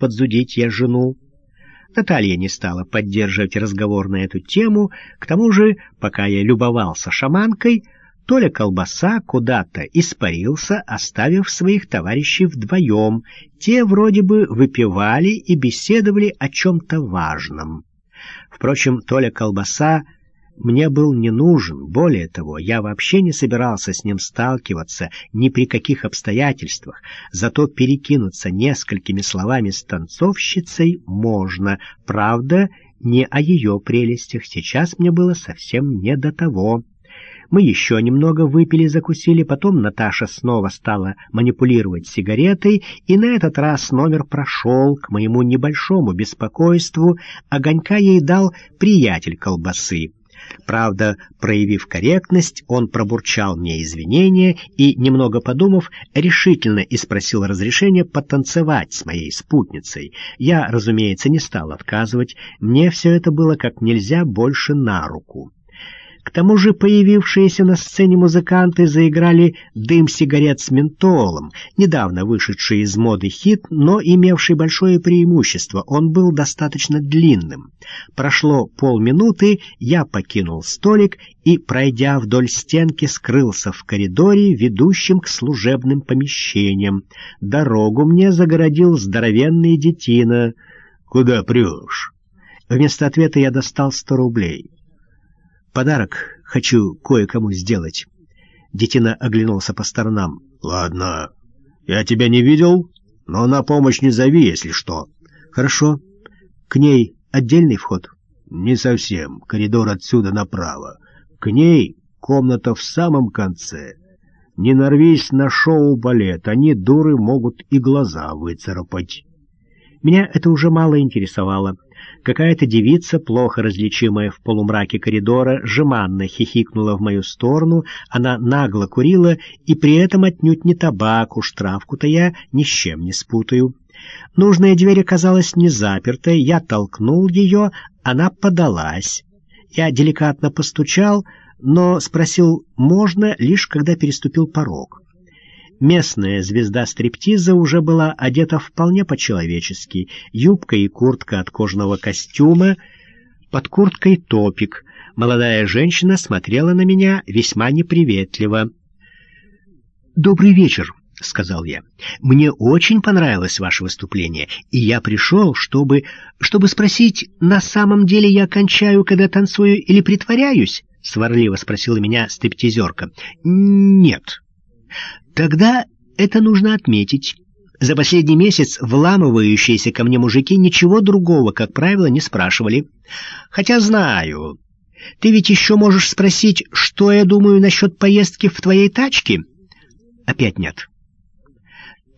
подзудить я жену. Наталья не стала поддерживать разговор на эту тему, к тому же, пока я любовался шаманкой, Толя Колбаса куда-то испарился, оставив своих товарищей вдвоем. Те вроде бы выпивали и беседовали о чем-то важном. Впрочем, Толя Колбаса мне был не нужен. Более того, я вообще не собирался с ним сталкиваться ни при каких обстоятельствах. Зато перекинуться несколькими словами с танцовщицей можно. Правда, не о ее прелестях. Сейчас мне было совсем не до того. Мы еще немного выпили, закусили, потом Наташа снова стала манипулировать сигаретой, и на этот раз номер прошел, к моему небольшому беспокойству, огонька ей дал приятель колбасы. Правда, проявив корректность, он пробурчал мне извинения и, немного подумав, решительно испросил разрешения потанцевать с моей спутницей. Я, разумеется, не стал отказывать, мне все это было как нельзя больше на руку. К тому же появившиеся на сцене музыканты заиграли «Дым сигарет с ментолом», недавно вышедший из моды хит, но имевший большое преимущество, он был достаточно длинным. Прошло полминуты, я покинул столик и, пройдя вдоль стенки, скрылся в коридоре, ведущем к служебным помещениям. Дорогу мне загородил здоровенный детина. «Куда прешь?» Вместо ответа я достал сто рублей. Подарок хочу кое-кому сделать. Детина оглянулся по сторонам. — Ладно, я тебя не видел, но на помощь не зови, если что. — Хорошо. К ней отдельный вход? — Не совсем. Коридор отсюда направо. К ней комната в самом конце. Не нарвись на шоу-балет, они, дуры, могут и глаза выцарапать. Меня это уже мало интересовало. Какая-то девица, плохо различимая в полумраке коридора, жеманно хихикнула в мою сторону, она нагло курила, и при этом отнюдь не табак, уж травку-то я ни с чем не спутаю. Нужная дверь оказалась не запертой, я толкнул ее, она подалась. Я деликатно постучал, но спросил «можно» лишь когда переступил порог. Местная звезда стриптиза уже была одета вполне по-человечески. Юбка и куртка от кожаного костюма, под курткой топик. Молодая женщина смотрела на меня весьма неприветливо. «Добрый вечер», — сказал я. «Мне очень понравилось ваше выступление, и я пришел, чтобы... чтобы спросить, на самом деле я кончаю, когда танцую, или притворяюсь?» — сварливо спросила меня стриптизерка. «Нет». Тогда это нужно отметить. За последний месяц вламывающиеся ко мне мужики ничего другого, как правило, не спрашивали. Хотя знаю. Ты ведь еще можешь спросить, что я думаю насчет поездки в твоей тачке? Опять нет.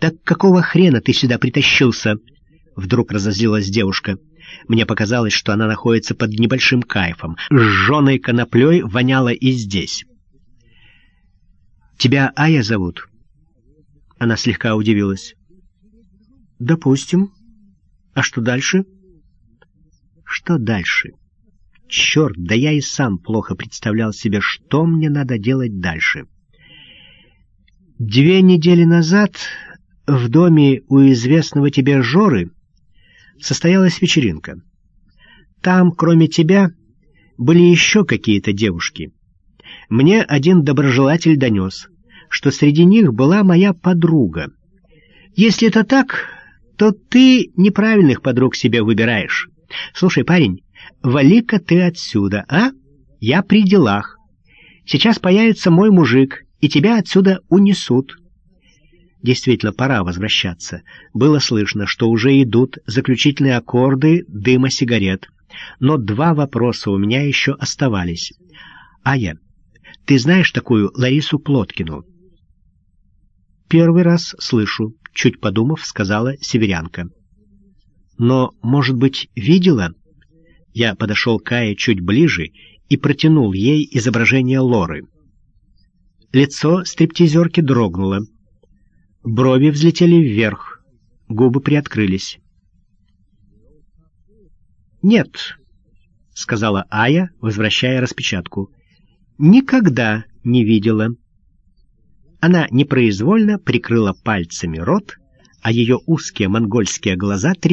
Так какого хрена ты сюда притащился? Вдруг разозлилась девушка. Мне показалось, что она находится под небольшим кайфом. Жженой коноплей воняло и здесь. «Тебя Ая зовут?» Она слегка удивилась. «Допустим. А что дальше?» «Что дальше?» «Черт, да я и сам плохо представлял себе, что мне надо делать дальше». Две недели назад в доме у известного тебе Жоры состоялась вечеринка. Там, кроме тебя, были еще какие-то девушки. Мне один доброжелатель донес, что среди них была моя подруга. Если это так, то ты неправильных подруг себе выбираешь. Слушай, парень, вали-ка ты отсюда, а? Я при делах. Сейчас появится мой мужик, и тебя отсюда унесут. Действительно, пора возвращаться. Было слышно, что уже идут заключительные аккорды дыма сигарет. Но два вопроса у меня еще оставались. Ая, ты знаешь такую Ларису Плоткину? «Первый раз слышу», — чуть подумав, сказала северянка. «Но, может быть, видела?» Я подошел к Ае чуть ближе и протянул ей изображение Лоры. Лицо стриптизерки дрогнуло. Брови взлетели вверх, губы приоткрылись. «Нет», — сказала Ая, возвращая распечатку. «Никогда не видела». Она непроизвольно прикрыла пальцами рот, а ее узкие монгольские глаза